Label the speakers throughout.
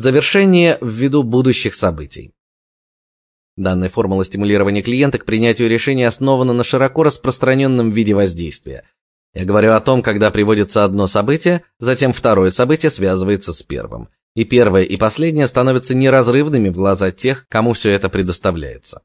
Speaker 1: Завершение ввиду будущих событий. Данная формула стимулирования клиента к принятию решения основана на широко распространенном виде воздействия. Я говорю о том, когда приводится одно событие, затем второе событие связывается с первым, и первое и последнее становятся неразрывными в глаза тех, кому все это предоставляется.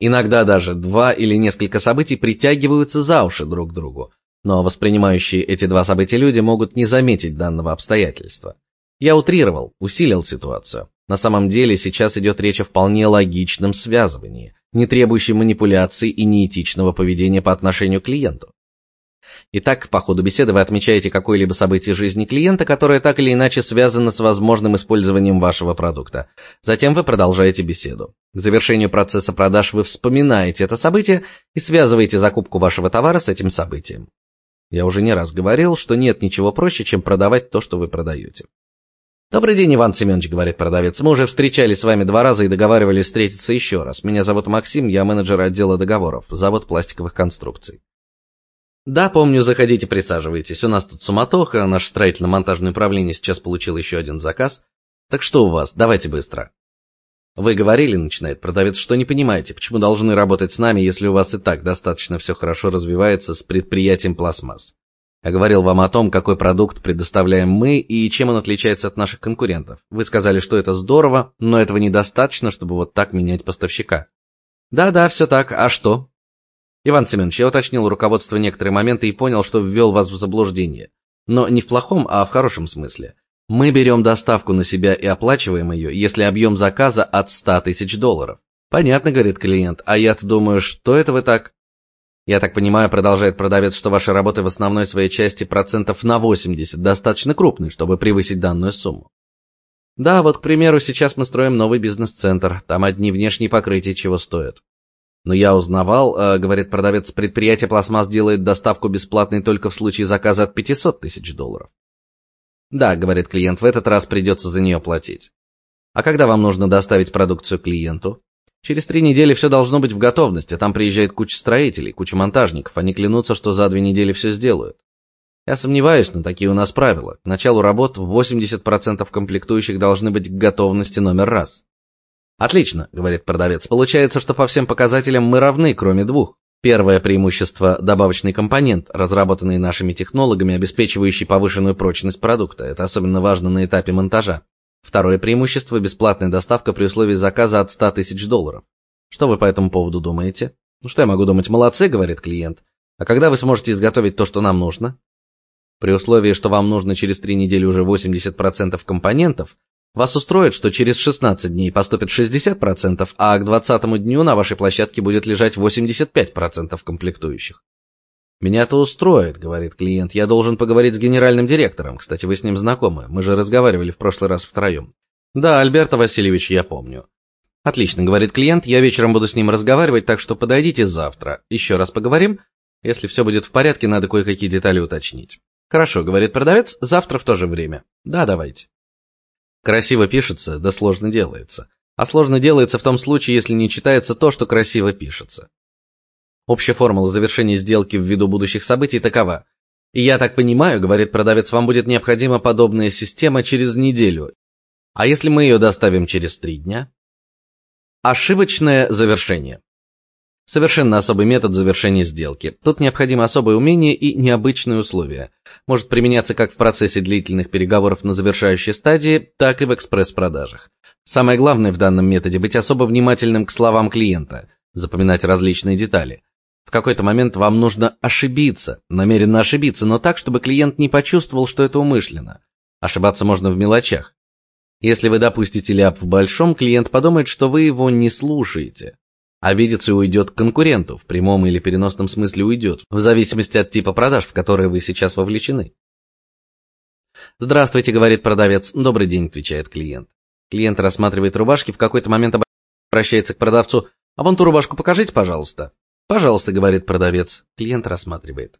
Speaker 1: Иногда даже два или несколько событий притягиваются за уши друг к другу, но воспринимающие эти два события люди могут не заметить данного обстоятельства. Я утрировал, усилил ситуацию. На самом деле сейчас идет речь о вполне логичном связывании, не требующем манипуляций и неэтичного поведения по отношению к клиенту. Итак, по ходу беседы вы отмечаете какое-либо событие жизни клиента, которое так или иначе связано с возможным использованием вашего продукта. Затем вы продолжаете беседу. К завершению процесса продаж вы вспоминаете это событие и связываете закупку вашего товара с этим событием. Я уже не раз говорил, что нет ничего проще, чем продавать то, что вы продаете. «Добрый день, Иван Семенович», — говорит продавец. «Мы уже встречались с вами два раза и договаривались встретиться еще раз. Меня зовут Максим, я менеджер отдела договоров, завод пластиковых конструкций». «Да, помню, заходите, присаживайтесь. У нас тут суматоха, наше строительно-монтажное управление сейчас получило еще один заказ. Так что у вас? Давайте быстро». «Вы говорили, — начинает продавец, — что не понимаете, почему должны работать с нами, если у вас и так достаточно все хорошо развивается с предприятием пластмасс. Я говорил вам о том, какой продукт предоставляем мы и чем он отличается от наших конкурентов. Вы сказали, что это здорово, но этого недостаточно, чтобы вот так менять поставщика. Да-да, все так. А что? Иван Семенович, я уточнил руководство некоторые моменты и понял, что ввел вас в заблуждение. Но не в плохом, а в хорошем смысле. Мы берем доставку на себя и оплачиваем ее, если объем заказа от 100 тысяч долларов. Понятно, говорит клиент, а я-то думаю, что это вы так? Я так понимаю, продолжает продавец, что ваши работы в основной своей части процентов на 80 достаточно крупные, чтобы превысить данную сумму. Да, вот, к примеру, сейчас мы строим новый бизнес-центр, там одни внешние покрытия чего стоят. Но я узнавал, э, говорит продавец, предприятие пластмасс делает доставку бесплатной только в случае заказа от 500 тысяч долларов. Да, говорит клиент, в этот раз придется за нее платить. А когда вам нужно доставить продукцию клиенту? Через три недели все должно быть в готовности, там приезжает куча строителей, куча монтажников, они клянутся, что за две недели все сделают. Я сомневаюсь, но такие у нас правила. К началу работ 80% комплектующих должны быть к готовности номер раз. Отлично, говорит продавец. Получается, что по всем показателям мы равны, кроме двух. Первое преимущество – добавочный компонент, разработанный нашими технологами, обеспечивающий повышенную прочность продукта. Это особенно важно на этапе монтажа. Второе преимущество – бесплатная доставка при условии заказа от 100 тысяч долларов. Что вы по этому поводу думаете? Ну что я могу думать, молодцы, говорит клиент. А когда вы сможете изготовить то, что нам нужно? При условии, что вам нужно через три недели уже 80% компонентов, вас устроит, что через 16 дней поступит 60%, а к 20 дню на вашей площадке будет лежать 85% комплектующих. «Меня это устроит», — говорит клиент. «Я должен поговорить с генеральным директором. Кстати, вы с ним знакомы. Мы же разговаривали в прошлый раз втроем». «Да, Альберта Васильевич, я помню». «Отлично», — говорит клиент. «Я вечером буду с ним разговаривать, так что подойдите завтра. Еще раз поговорим. Если все будет в порядке, надо кое-какие детали уточнить». «Хорошо», — говорит продавец. «Завтра в то же время». «Да, давайте». Красиво пишется, да сложно делается. А сложно делается в том случае, если не читается то, что красиво пишется. Общая формула завершения сделки ввиду будущих событий такова. И я так понимаю, говорит продавец, вам будет необходима подобная система через неделю. А если мы ее доставим через три дня? Ошибочное завершение. Совершенно особый метод завершения сделки. Тут необходимо особое умение и необычные условия. Может применяться как в процессе длительных переговоров на завершающей стадии, так и в экспресс-продажах. Самое главное в данном методе быть особо внимательным к словам клиента, запоминать различные детали. В какой-то момент вам нужно ошибиться, намеренно ошибиться, но так, чтобы клиент не почувствовал, что это умышленно. Ошибаться можно в мелочах. Если вы допустите ляп в большом, клиент подумает, что вы его не слушаете. Обидится и уйдет к конкуренту, в прямом или переносном смысле уйдет, в зависимости от типа продаж, в которые вы сейчас вовлечены. «Здравствуйте», — говорит продавец. «Добрый день», — отвечает клиент. Клиент рассматривает рубашки, в какой-то момент обращается к продавцу. «А вон ту рубашку покажите, пожалуйста». «Пожалуйста», — говорит продавец. Клиент рассматривает.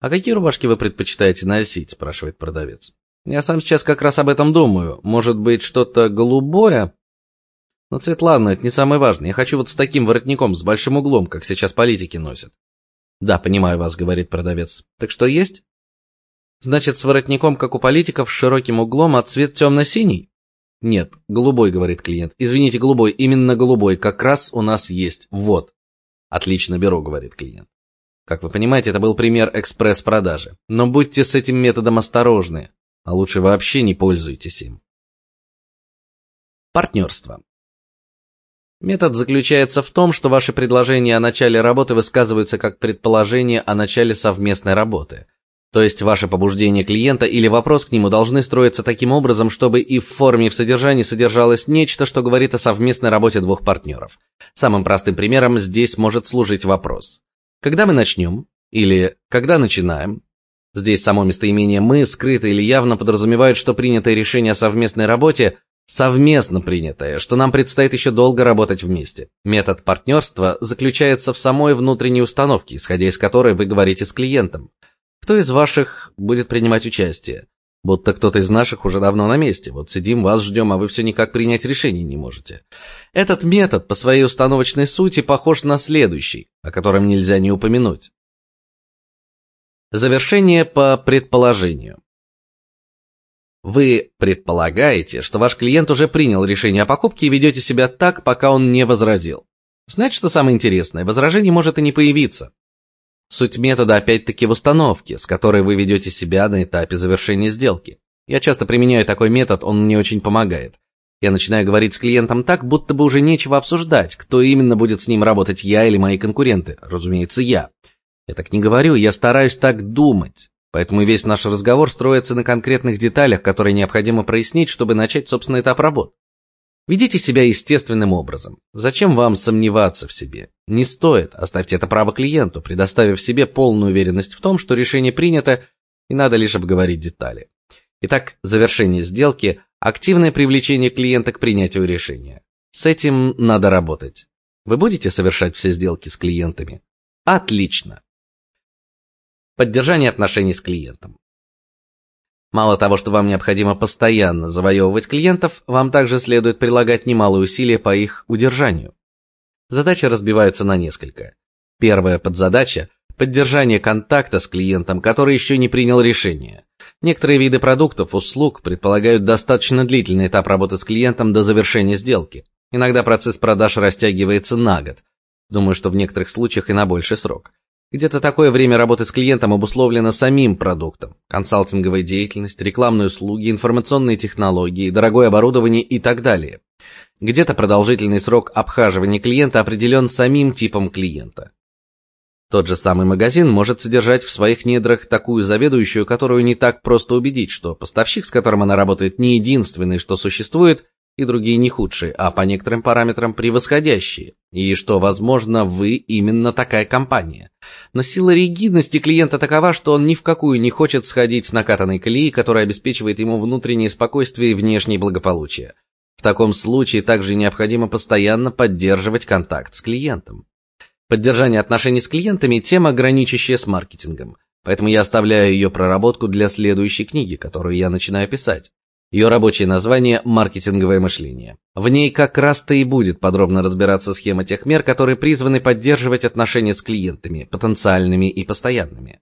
Speaker 1: «А какие рубашки вы предпочитаете носить?» — спрашивает продавец. «Я сам сейчас как раз об этом думаю. Может быть, что-то голубое?» «Ну, цвет ладно, это не самое важное. Я хочу вот с таким воротником, с большим углом, как сейчас политики носят». «Да, понимаю вас», — говорит продавец. «Так что есть?» «Значит, с воротником, как у политиков, с широким углом, а цвет темно-синий?» Нет, голубой, говорит клиент. Извините, голубой, именно голубой, как раз у нас есть. Вот. Отлично беру, говорит клиент. Как вы понимаете, это был пример экспресс-продажи. Но будьте с этим методом осторожны, а лучше вообще не пользуйтесь им. Партнерство. Метод заключается в том, что ваши предложения о начале работы высказываются как предположение о начале совместной работы. То есть ваше побуждение клиента или вопрос к нему должны строиться таким образом, чтобы и в форме, и в содержании содержалось нечто, что говорит о совместной работе двух партнеров. Самым простым примером здесь может служить вопрос: когда мы начнем? или когда начинаем? Здесь само местоимение мы скрыто или явно подразумевает, что принятое решение о совместной работе совместно принятое, что нам предстоит еще долго работать вместе. Метод партнерства заключается в самой внутренней установке, исходя из которой вы говорите с клиентом. Кто из ваших будет принимать участие? Будто кто-то из наших уже давно на месте. Вот сидим, вас ждем, а вы все никак принять решение не можете. Этот метод по своей установочной сути похож на следующий, о котором нельзя не упомянуть. Завершение по предположению. Вы предполагаете, что ваш клиент уже принял решение о покупке и ведете себя так, пока он не возразил. Знаете, что самое интересное? Возражений может и не появиться. Суть метода опять-таки в установке, с которой вы ведете себя на этапе завершения сделки. Я часто применяю такой метод, он мне очень помогает. Я начинаю говорить с клиентом так, будто бы уже нечего обсуждать, кто именно будет с ним работать, я или мои конкуренты. Разумеется, я. Я так не говорю, я стараюсь так думать. Поэтому весь наш разговор строится на конкретных деталях, которые необходимо прояснить, чтобы начать, собственно, этап работ. Ведите себя естественным образом. Зачем вам сомневаться в себе? Не стоит. Оставьте это право клиенту, предоставив себе полную уверенность в том, что решение принято, и надо лишь обговорить детали. Итак, завершение сделки активное привлечение клиента к принятию решения. С этим надо работать. Вы будете совершать все сделки с клиентами? Отлично. Поддержание отношений с клиентом. Мало того, что вам необходимо постоянно завоевывать клиентов, вам также следует прилагать немалые усилия по их удержанию. Задача разбивается на несколько. Первая подзадача поддержание контакта с клиентом, который еще не принял решение. Некоторые виды продуктов, услуг предполагают достаточно длительный этап работы с клиентом до завершения сделки. Иногда процесс продаж растягивается на год. Думаю, что в некоторых случаях и на больший срок. Где-то такое время работы с клиентом обусловлено самим продуктом: консалтинговая деятельность, рекламные услуги, информационные технологии, дорогое оборудование и так далее. Где-то продолжительный срок обхаживания клиента определен самим типом клиента. Тот же самый магазин может содержать в своих недрах такую заведующую, которую не так просто убедить, что поставщик, с которым она работает, не единственный, что существует, и другие не худшие, а по некоторым параметрам превосходящие, и что, возможно, вы именно такая компания. Но сила ригидности клиента такова, что он ни в какую не хочет сходить с накатанной колеи, которая обеспечивает ему внутреннее спокойствие и внешнее благополучие. В таком случае также необходимо постоянно поддерживать контакт с клиентом. Поддержание отношений с клиентами тема, граничащая с маркетингом. Поэтому я оставляю ее проработку для следующей книги, которую я начинаю писать. Ее рабочее название маркетинговое мышление. В ней как раз-то и будет подробно разбираться схема тех мер, которые призваны поддерживать отношения с клиентами, потенциальными и постоянными.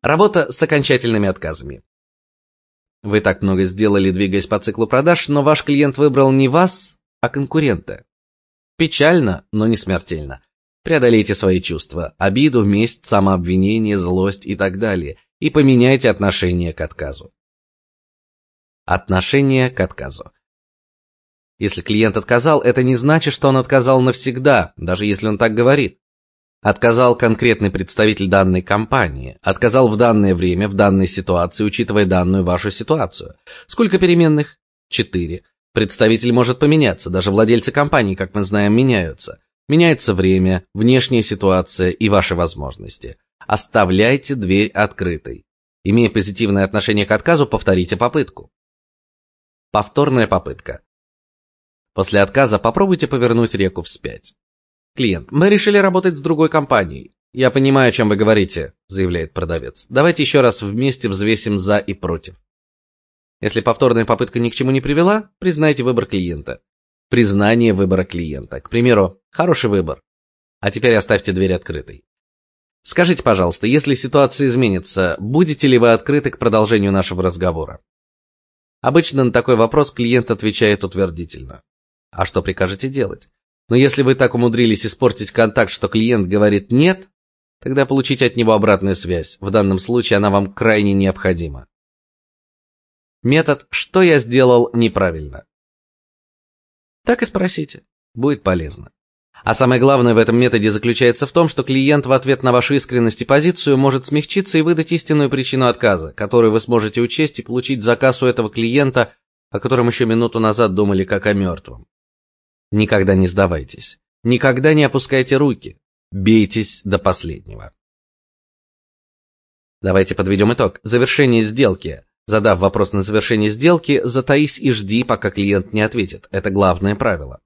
Speaker 1: Работа с окончательными отказами. Вы так много сделали, двигаясь по циклу продаж, но ваш клиент выбрал не вас, а конкурента. Печально, но не смертельно. Преодолейте свои чувства: обиду, месть, самообвинение, злость и так далее и поменяйте отношение к отказу. Отношение к отказу. Если клиент отказал, это не значит, что он отказал навсегда, даже если он так говорит. Отказал конкретный представитель данной компании, отказал в данное время, в данной ситуации, учитывая данную вашу ситуацию. Сколько переменных? Четыре. Представитель может поменяться, даже владельцы компании, как мы знаем, меняются. Меняется время, внешняя ситуация и ваши возможности. Оставляйте дверь открытой. Имея позитивное отношение к отказу, повторите попытку. Повторная попытка. После отказа попробуйте повернуть реку вспять. Клиент: "Мы решили работать с другой компанией". "Я понимаю, о чем вы говорите", заявляет продавец. "Давайте еще раз вместе взвесим за и против". Если повторная попытка ни к чему не привела, признайте выбор клиента. Признание выбора клиента. К примеру, хороший выбор. А теперь оставьте дверь открытой. Скажите, пожалуйста, если ситуация изменится, будете ли вы открыты к продолжению нашего разговора? Обычно на такой вопрос клиент отвечает утвердительно. А что прикажете делать? Но если вы так умудрились испортить контакт, что клиент говорит нет, тогда получите от него обратную связь. В данном случае она вам крайне необходима. Метод «Что я сделал неправильно?» Так и спросите. Будет полезно. А самое главное в этом методе заключается в том, что клиент в ответ на вашу искренность и позицию может смягчиться и выдать истинную причину отказа, которую вы сможете учесть и получить заказ у этого клиента, о котором еще минуту назад думали как о мертвом. Никогда не сдавайтесь. Никогда не опускайте руки. Бейтесь до последнего. Давайте подведем итог. Завершение сделки. Задав вопрос на завершение сделки, затаись и жди, пока клиент не ответит. Это главное правило.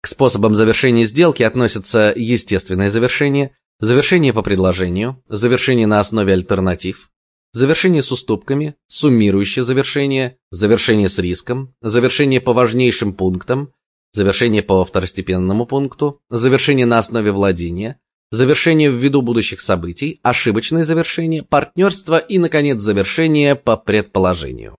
Speaker 1: К способам завершения сделки относятся естественное завершение, завершение по предложению, завершение на основе альтернатив, завершение с уступками, суммирующее завершение, завершение с риском, завершение по важнейшим пунктам, завершение по второстепенному пункту, завершение на основе владения, завершение ввиду будущих событий, ошибочное завершение, партнерство и наконец завершение по предположению.